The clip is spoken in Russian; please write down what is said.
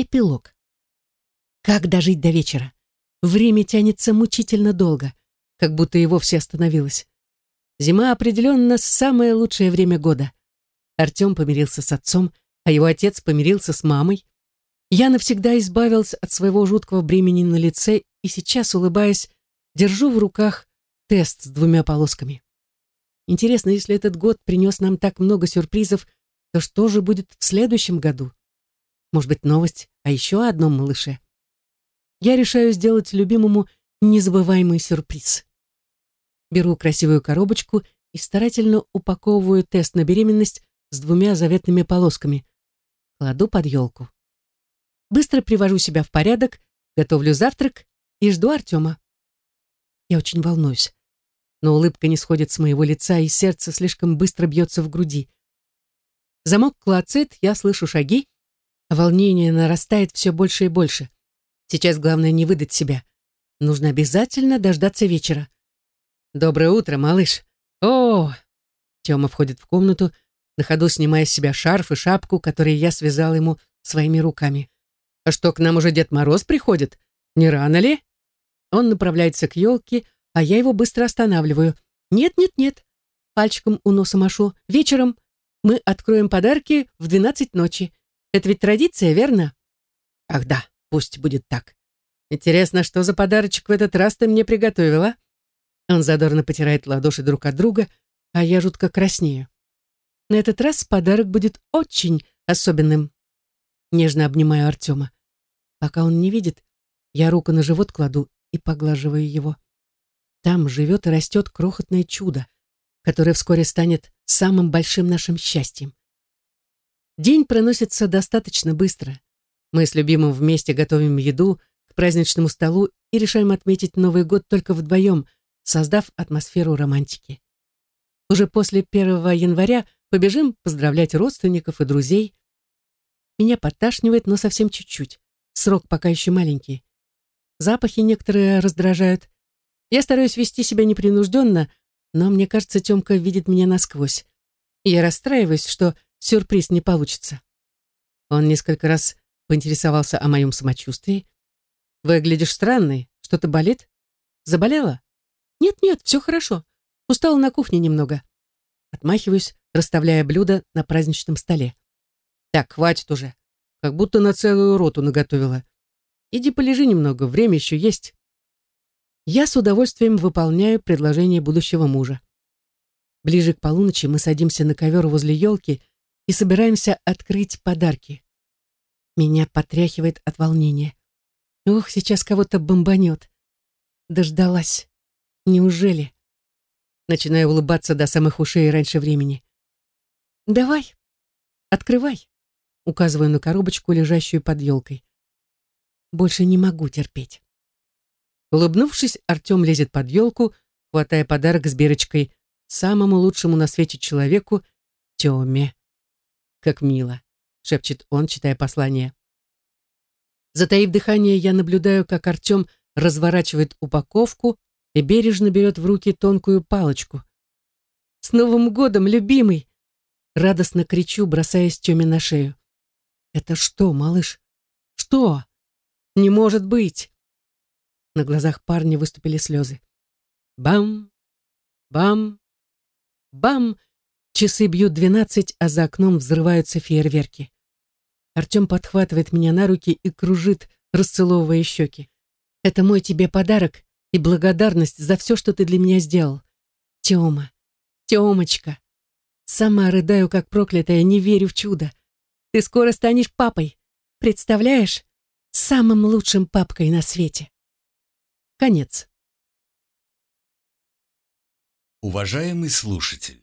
Эпилог. Как дожить до вечера? Время тянется мучительно долго, как будто и вовсе остановилось. Зима определенно самое лучшее время года. Артем помирился с отцом, а его отец помирился с мамой. Я навсегда избавился от своего жуткого бремени на лице и сейчас, улыбаясь, держу в руках тест с двумя полосками. Интересно, если этот год принес нам так много сюрпризов, то что же будет в следующем году? Может быть, новость о еще одном малыше? Я решаю сделать любимому незабываемый сюрприз. Беру красивую коробочку и старательно упаковываю тест на беременность с двумя заветными полосками. Кладу под елку. Быстро привожу себя в порядок, готовлю завтрак и жду Артема. Я очень волнуюсь, но улыбка не сходит с моего лица, и сердце слишком быстро бьется в груди. Замок клацает, я слышу шаги, Волнение нарастает все больше и больше. Сейчас главное не выдать себя. Нужно обязательно дождаться вечера. «Доброе утро, малыш!» «О!» Тёма входит в комнату, на ходу снимая с себя шарф и шапку, которые я связал ему своими руками. «А что, к нам уже Дед Мороз приходит? Не рано ли?» Он направляется к елке, а я его быстро останавливаю. «Нет-нет-нет!» Пальчиком у носа машу. «Вечером мы откроем подарки в двенадцать ночи. Это ведь традиция, верно? Ах да, пусть будет так. Интересно, что за подарочек в этот раз ты мне приготовила? Он задорно потирает ладоши друг от друга, а я жутко краснею. На этот раз подарок будет очень особенным. Нежно обнимаю Артема. Пока он не видит, я руку на живот кладу и поглаживаю его. Там живет и растет крохотное чудо, которое вскоре станет самым большим нашим счастьем. День проносится достаточно быстро. Мы с любимым вместе готовим еду к праздничному столу и решаем отметить Новый год только вдвоем, создав атмосферу романтики. Уже после 1 января побежим поздравлять родственников и друзей. Меня подташнивает, но совсем чуть-чуть. Срок пока еще маленький. Запахи некоторые раздражают. Я стараюсь вести себя непринужденно, но мне кажется, Тёмка видит меня насквозь. Я расстраиваюсь, что сюрприз не получится. Он несколько раз поинтересовался о моем самочувствии. «Выглядишь странный. Что-то болит? Заболела?» «Нет-нет, все хорошо. Устала на кухне немного». Отмахиваюсь, расставляя блюда на праздничном столе. «Так, хватит уже. Как будто на целую роту наготовила. Иди полежи немного, время еще есть». Я с удовольствием выполняю предложение будущего мужа. Ближе к полуночи мы садимся на ковер возле елки и собираемся открыть подарки. Меня потряхивает от волнения. Ох, сейчас кого-то бомбанет. Дождалась. Неужели? Начинаю улыбаться до самых ушей раньше времени. «Давай, открывай», указываю на коробочку, лежащую под елкой. Больше не могу терпеть. Улыбнувшись, Артем лезет под елку, хватая подарок с бирочкой самому лучшему на свете человеку, Тёме. Как мило, шепчет он, читая послание. Затаив дыхание, я наблюдаю, как Артем разворачивает упаковку и бережно берет в руки тонкую палочку. «С Новым годом, любимый!» Радостно кричу, бросаясь Тёме на шею. «Это что, малыш? Что? Не может быть!» На глазах парня выступили слезы. Бам! Бам! Бам! Часы бьют двенадцать, а за окном взрываются фейерверки. Артем подхватывает меня на руки и кружит, расцеловывая щеки. «Это мой тебе подарок и благодарность за все, что ты для меня сделал. Тёма, Тёмочка. Сама рыдаю, как проклятая, не верю в чудо. Ты скоро станешь папой. Представляешь? Самым лучшим папкой на свете». Конец. Уважаемый слушатель!